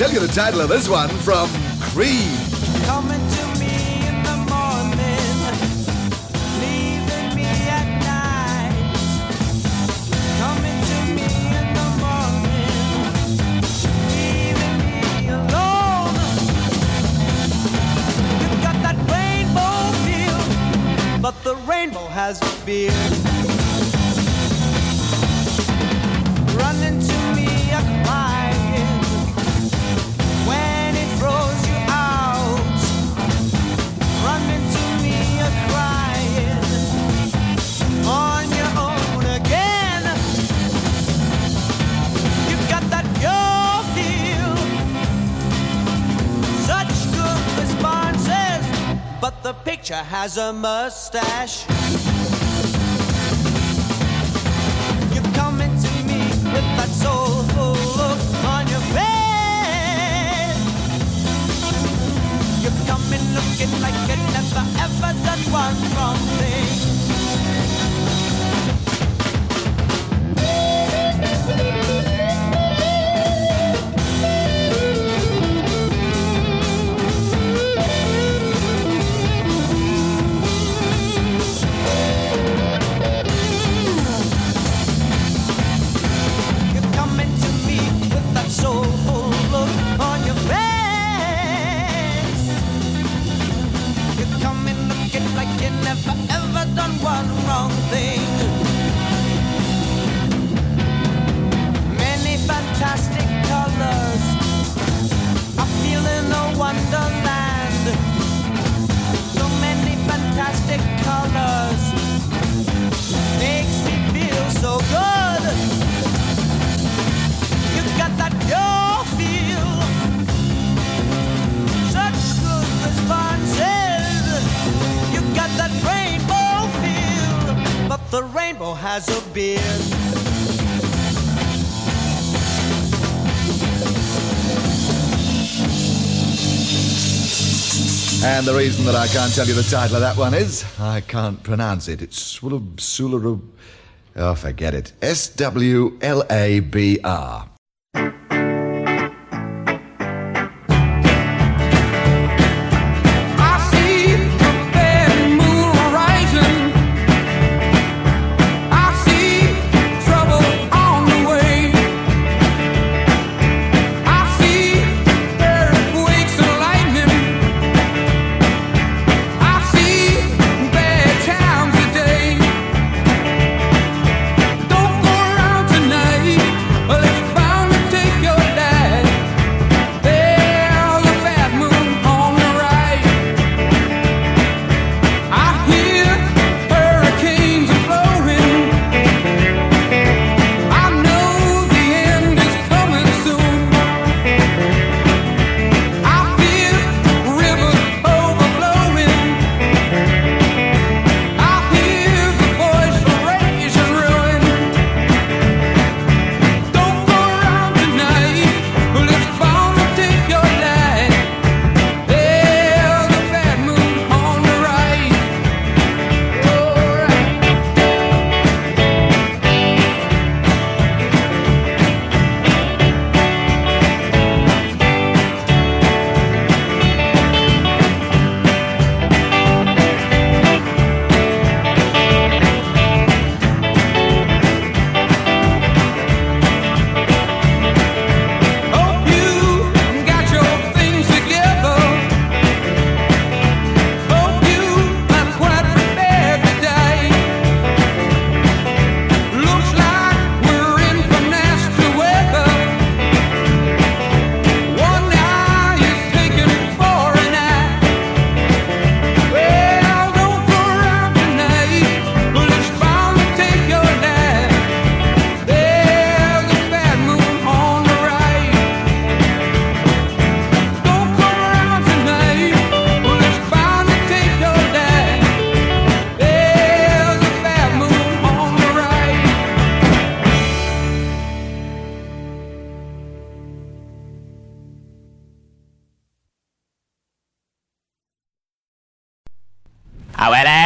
tell you the title of this one from Cream. has a mustache. The reason that I can't tell you the title of that one is I can't pronounce it. It's Swulab Sularub. Oh, forget it. S W L A B R.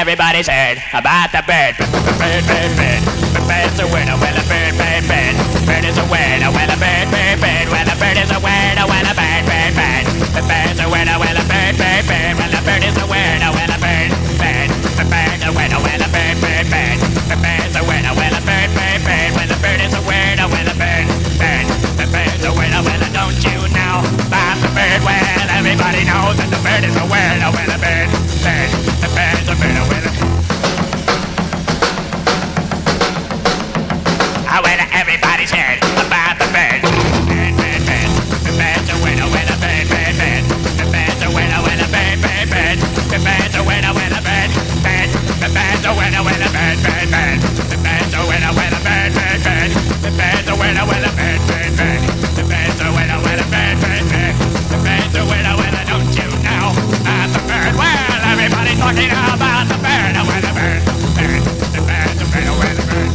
everybody's heard about the bird. Bird, bird, bird. Bird's a. Oh, well, bird, bird, bird. Bird is a word. Oh, well, bird, bird, bird. Well, bird is a word. Oh, well, bird, bird, bird. The bird's a. Oh, well, bird, bird, bird. Well, bird is a word. Oh, well, bird, bird. The bird's a. Oh, well, bird, bird, bird. The bird's a. Oh, well, bird, bird, bird. Well, bird is a. Oh, well, bird, bird. Bird's a. Oh, well, don't you know about the bird? Well, everybody knows that the bird is a word. Oh, well, bird, bird. The. Oh, Oh, well, everybody's heard about the a winner, winner, bird, bird, bird. The winner, bird, bird, bird. The bird, bird. The bird, bird, bird. The a winner, winner, everybody's talking about the bird, oh, winner, bird, the bird. The bird's a winner, winner, bird.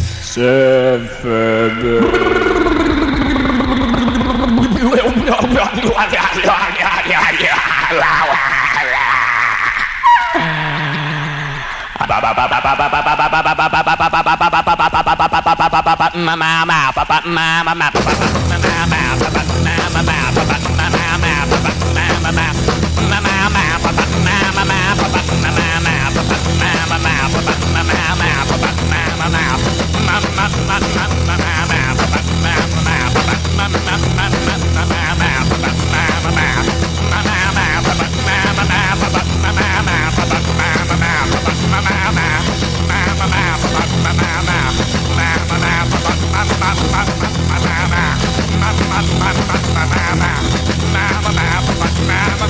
Well,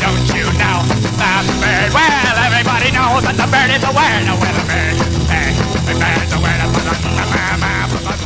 don't you know the bird? Well, everybody knows that the bird is a word. Well, the bird, bird, bird's a word.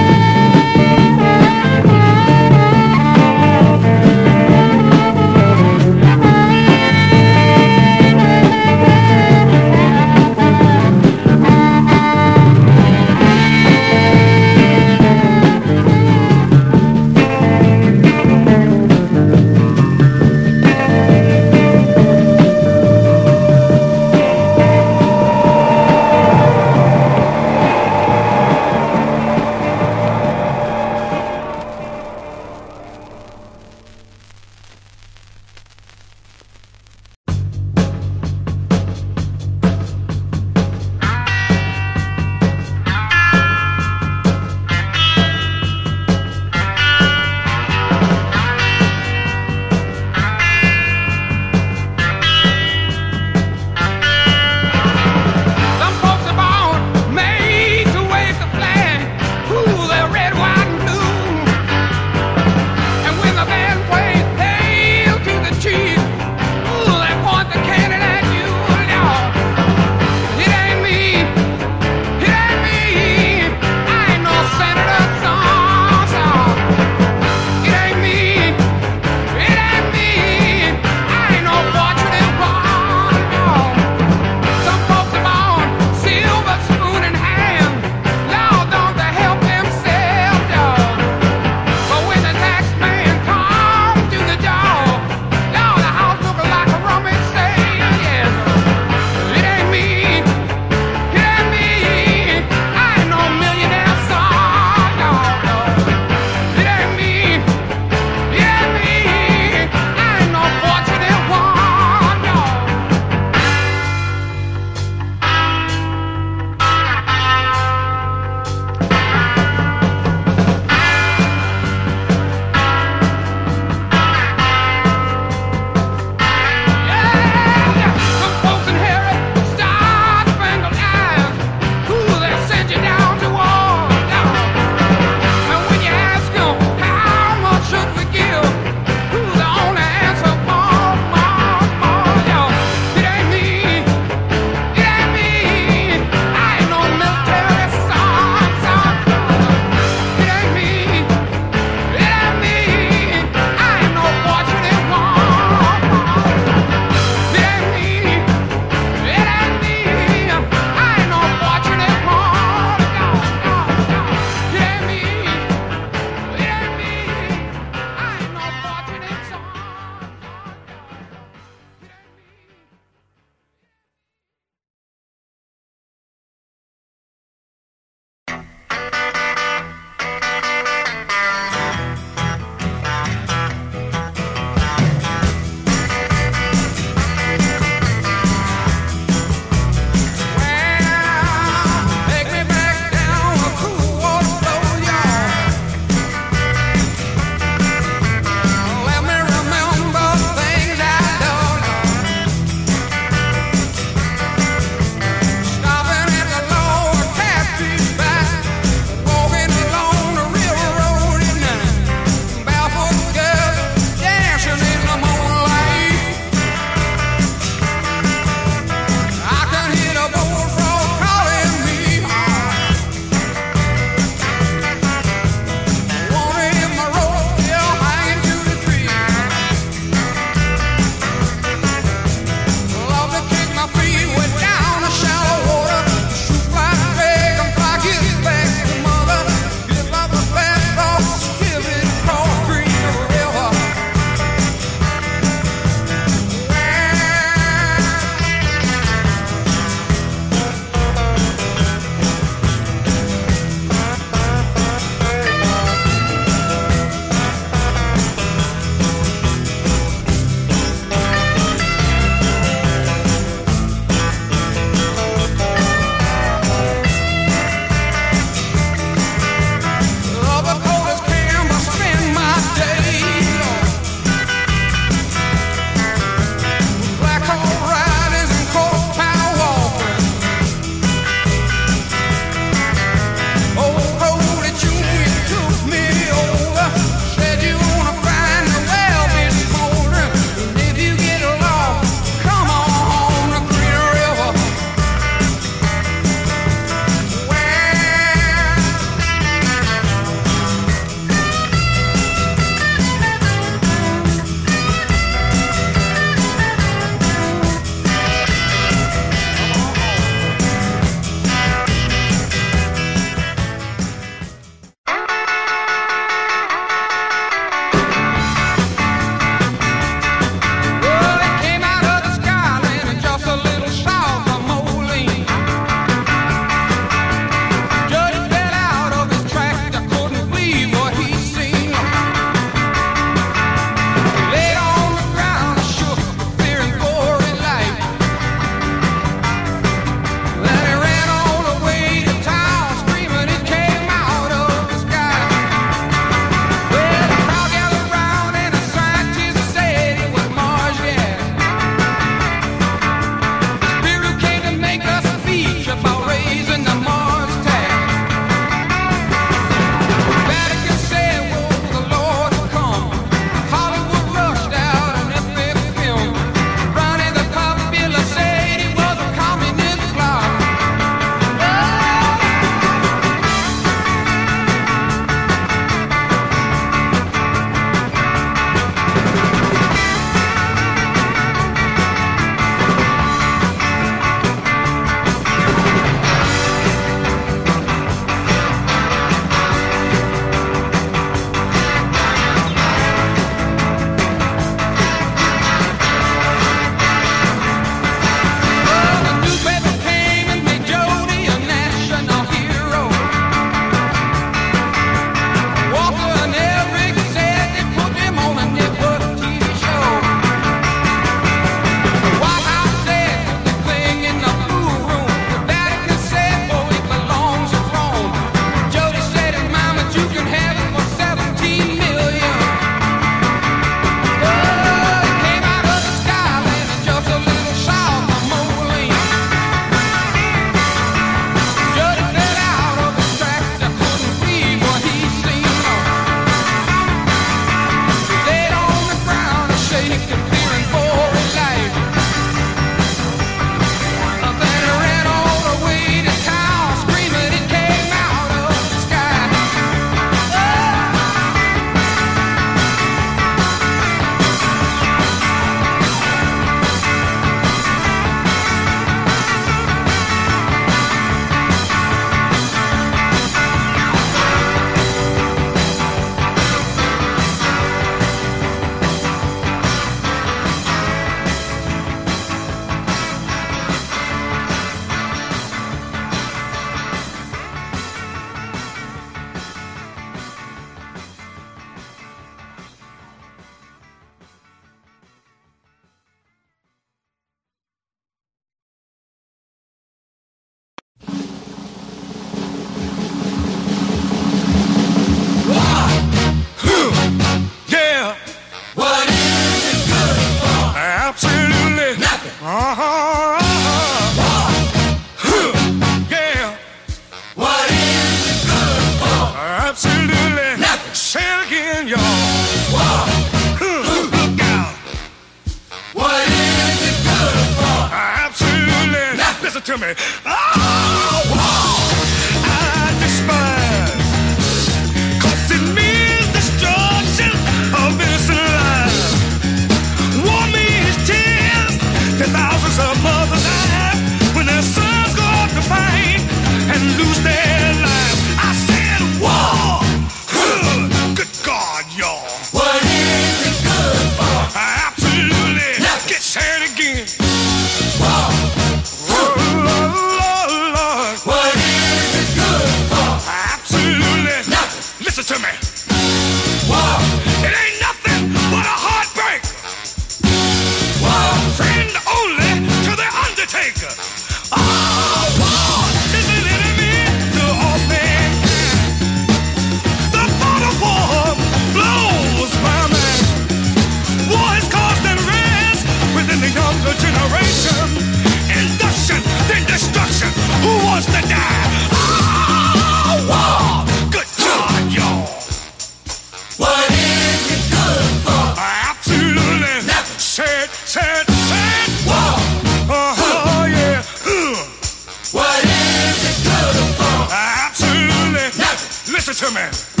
Nothing.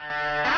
There's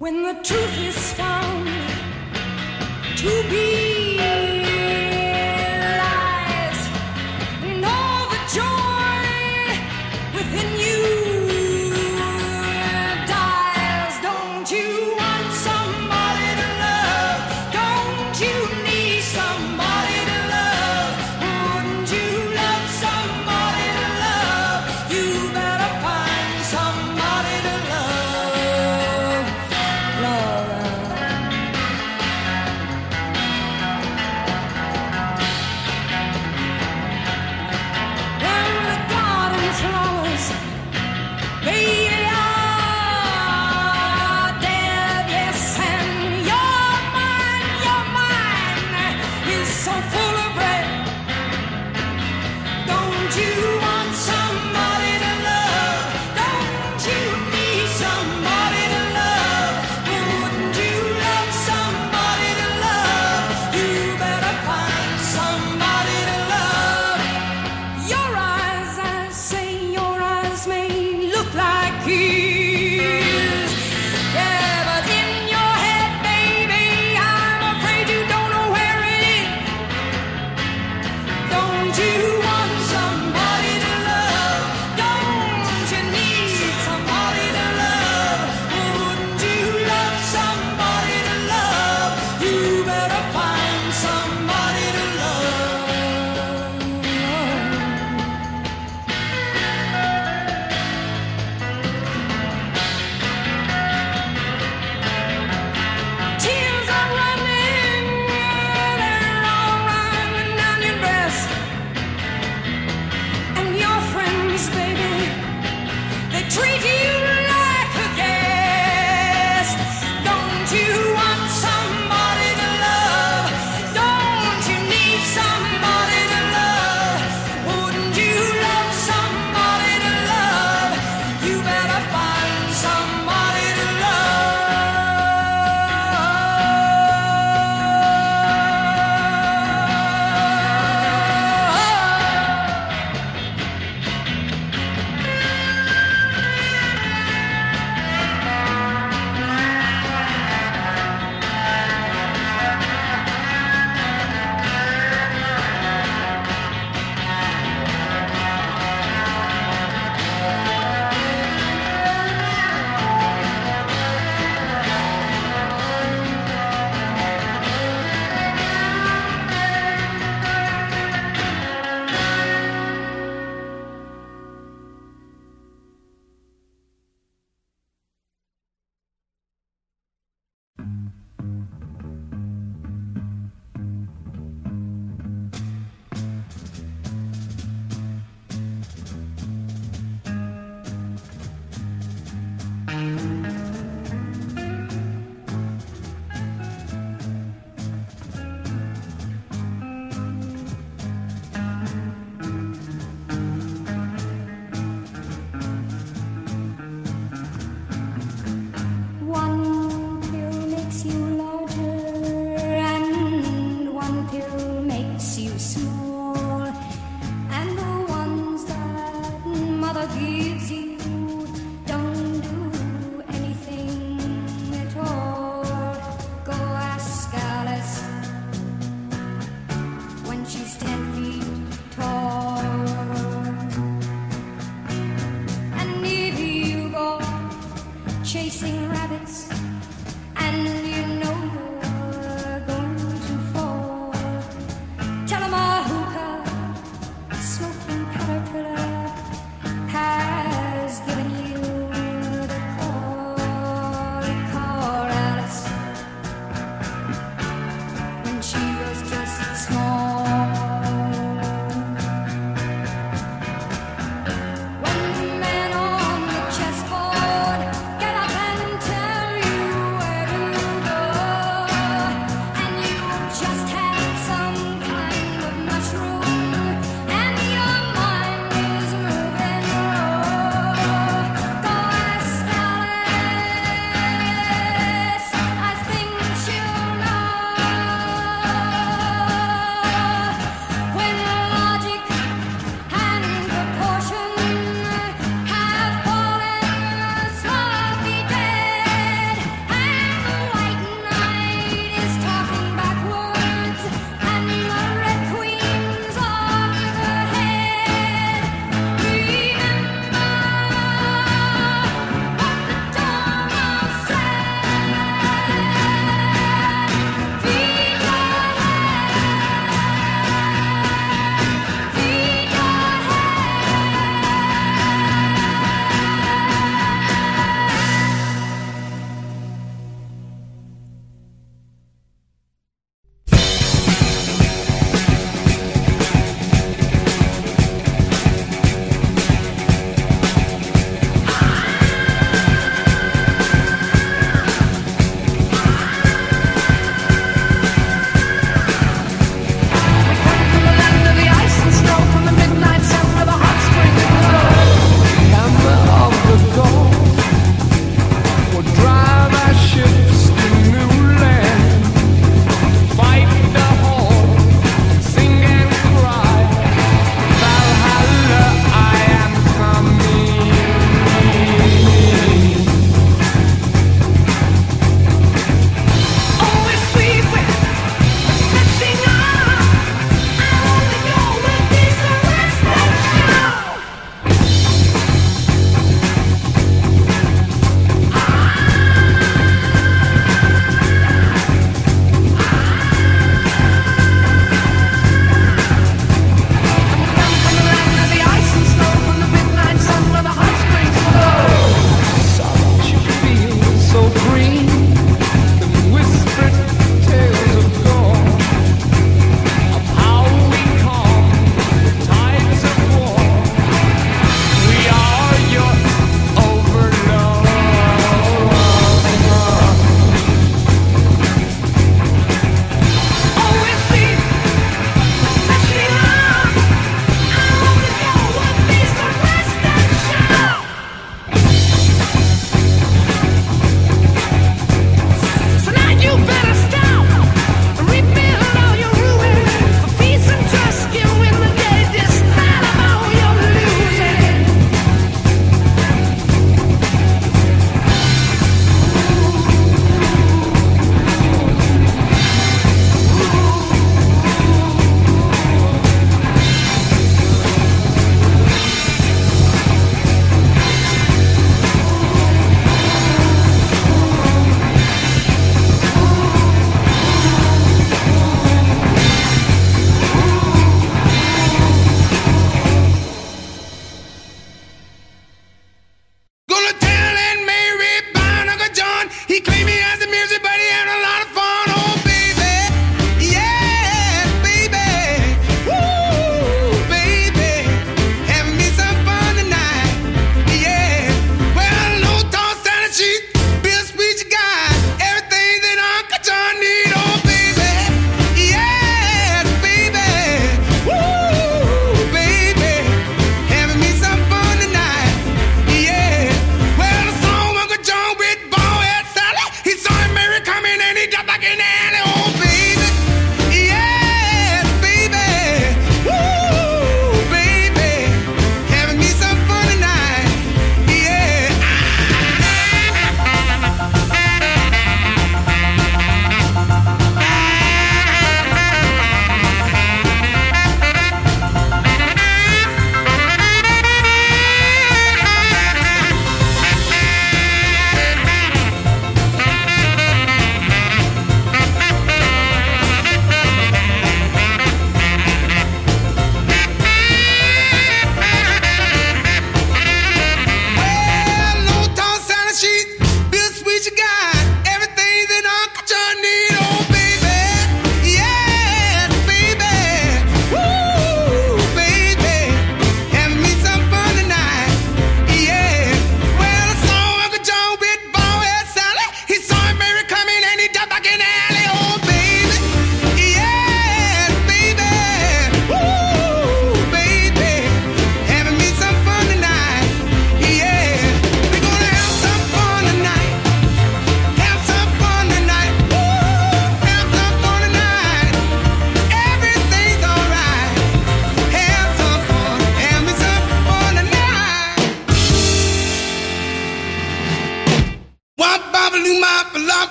When the truth is found to be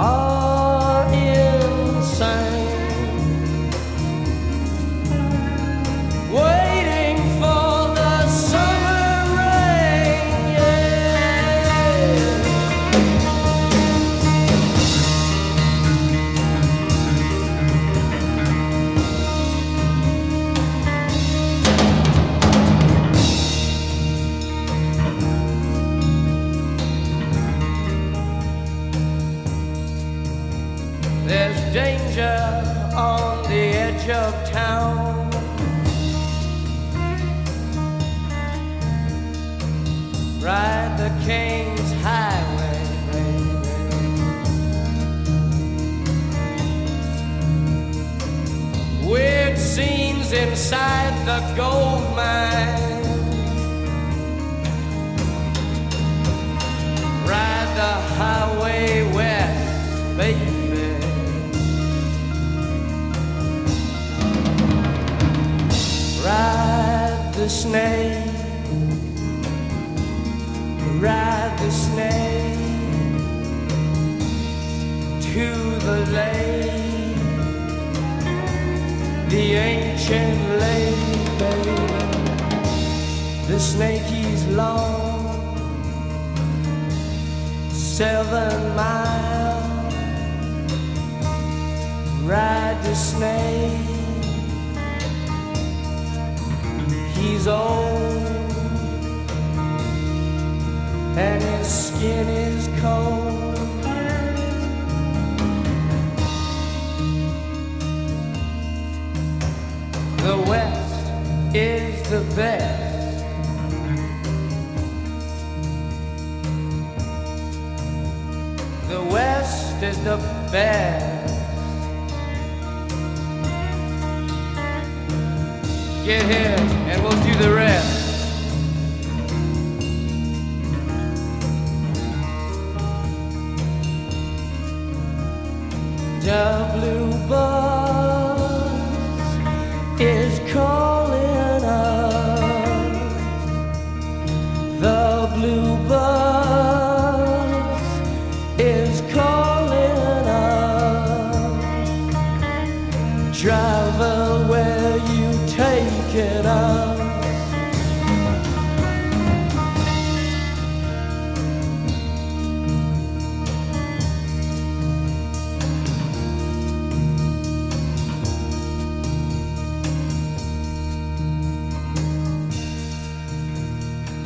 Oh.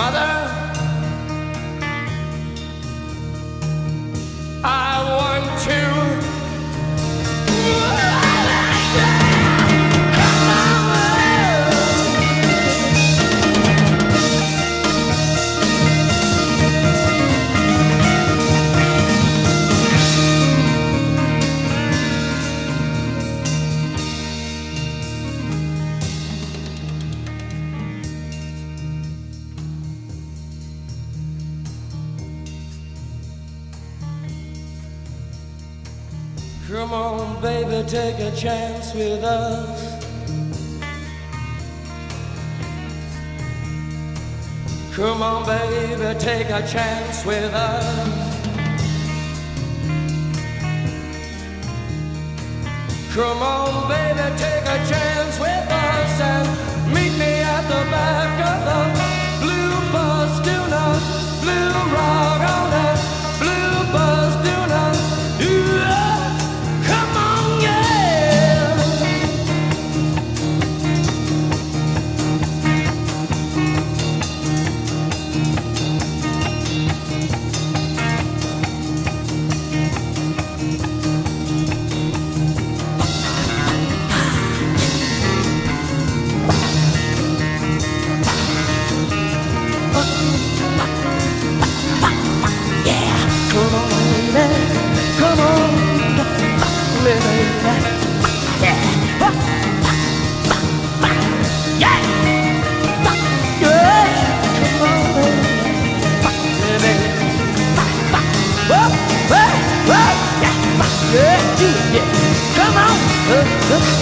Mother, take a chance with us. Come on, baby, take a chance with us. Come on, baby, take a chance with us and meet me at the back of the blue bus. Do not blue rock on that blue bus. Do not. Ooh, ah,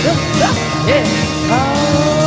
yeah.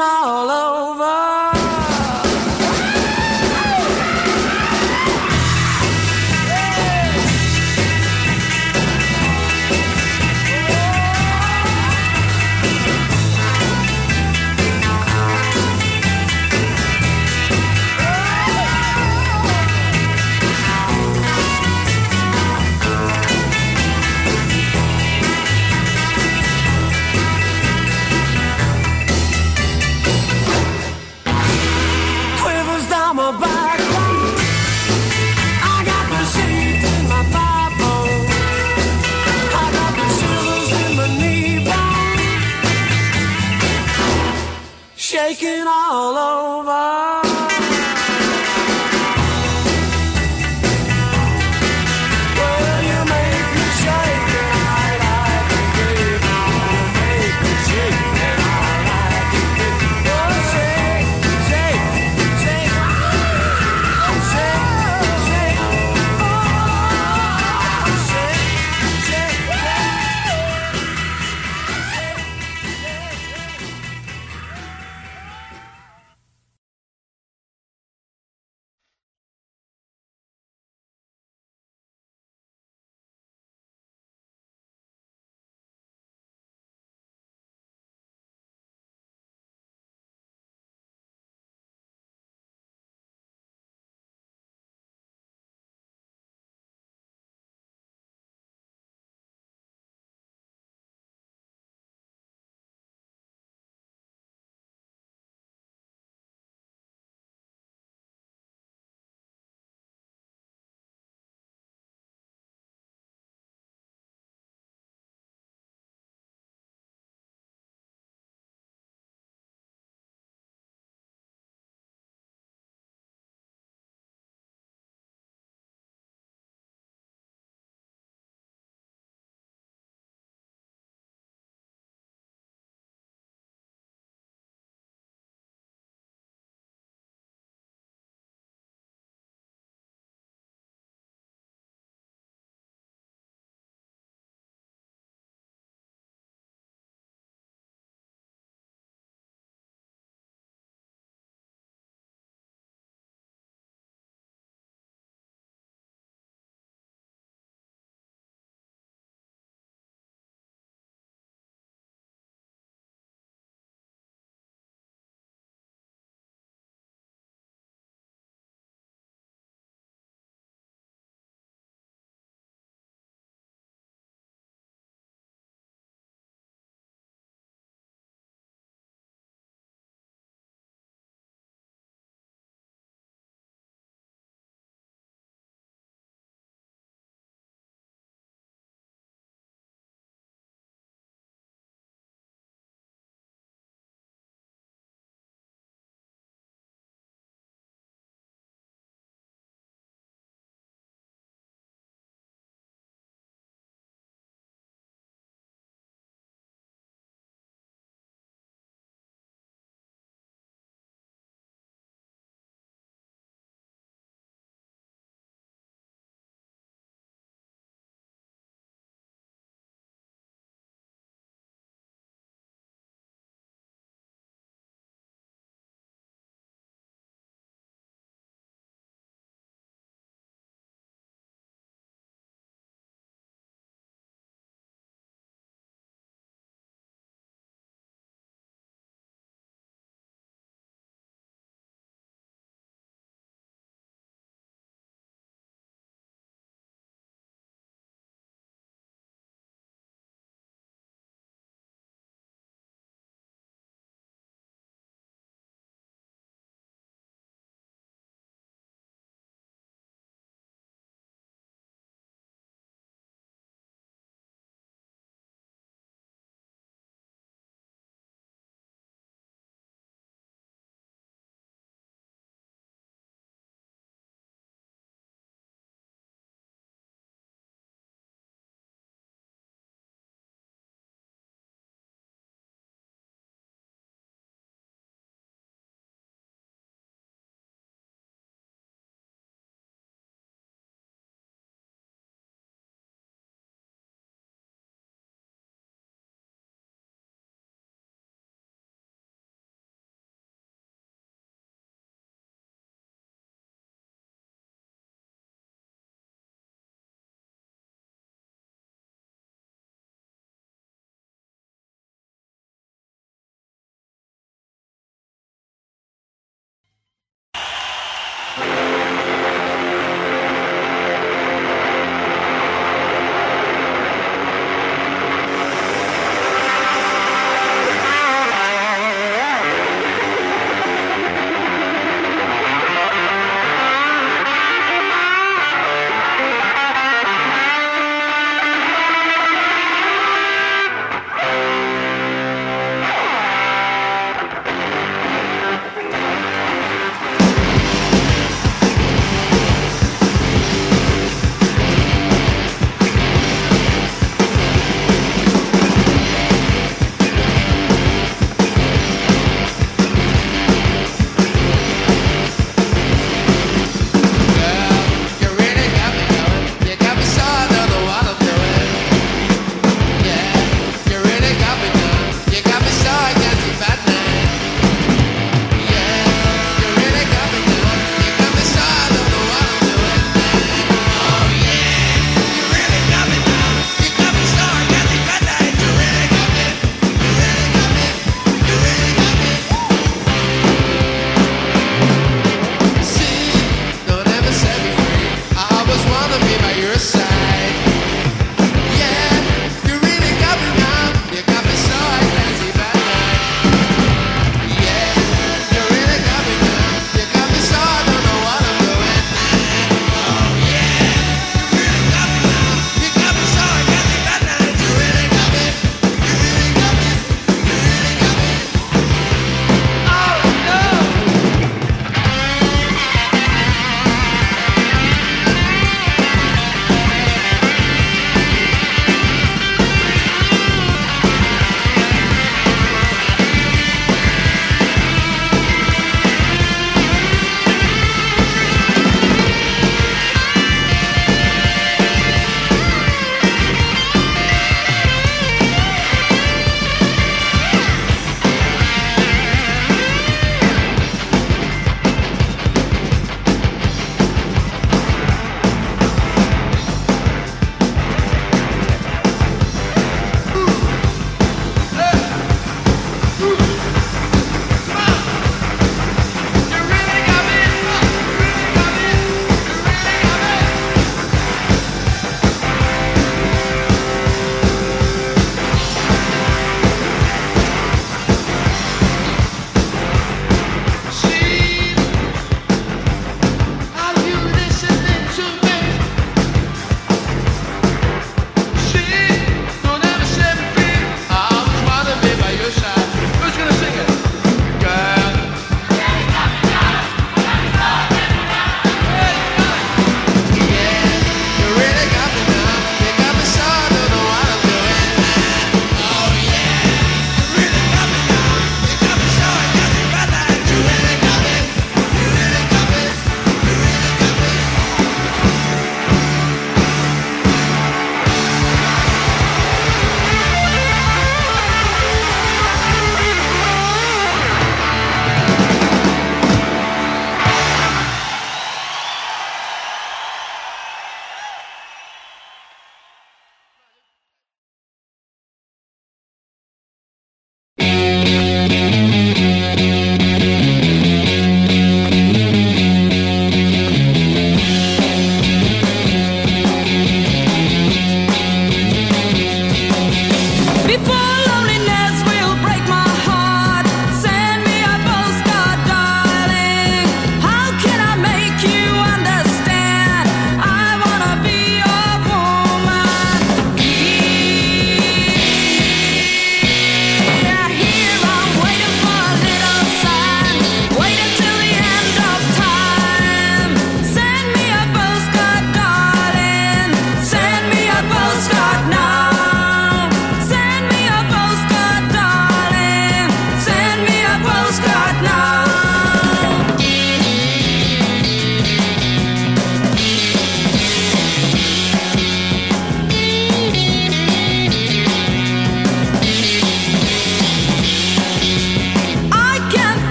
All over.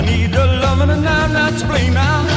I need a loving and I'm not to blame. now.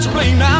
to blame now.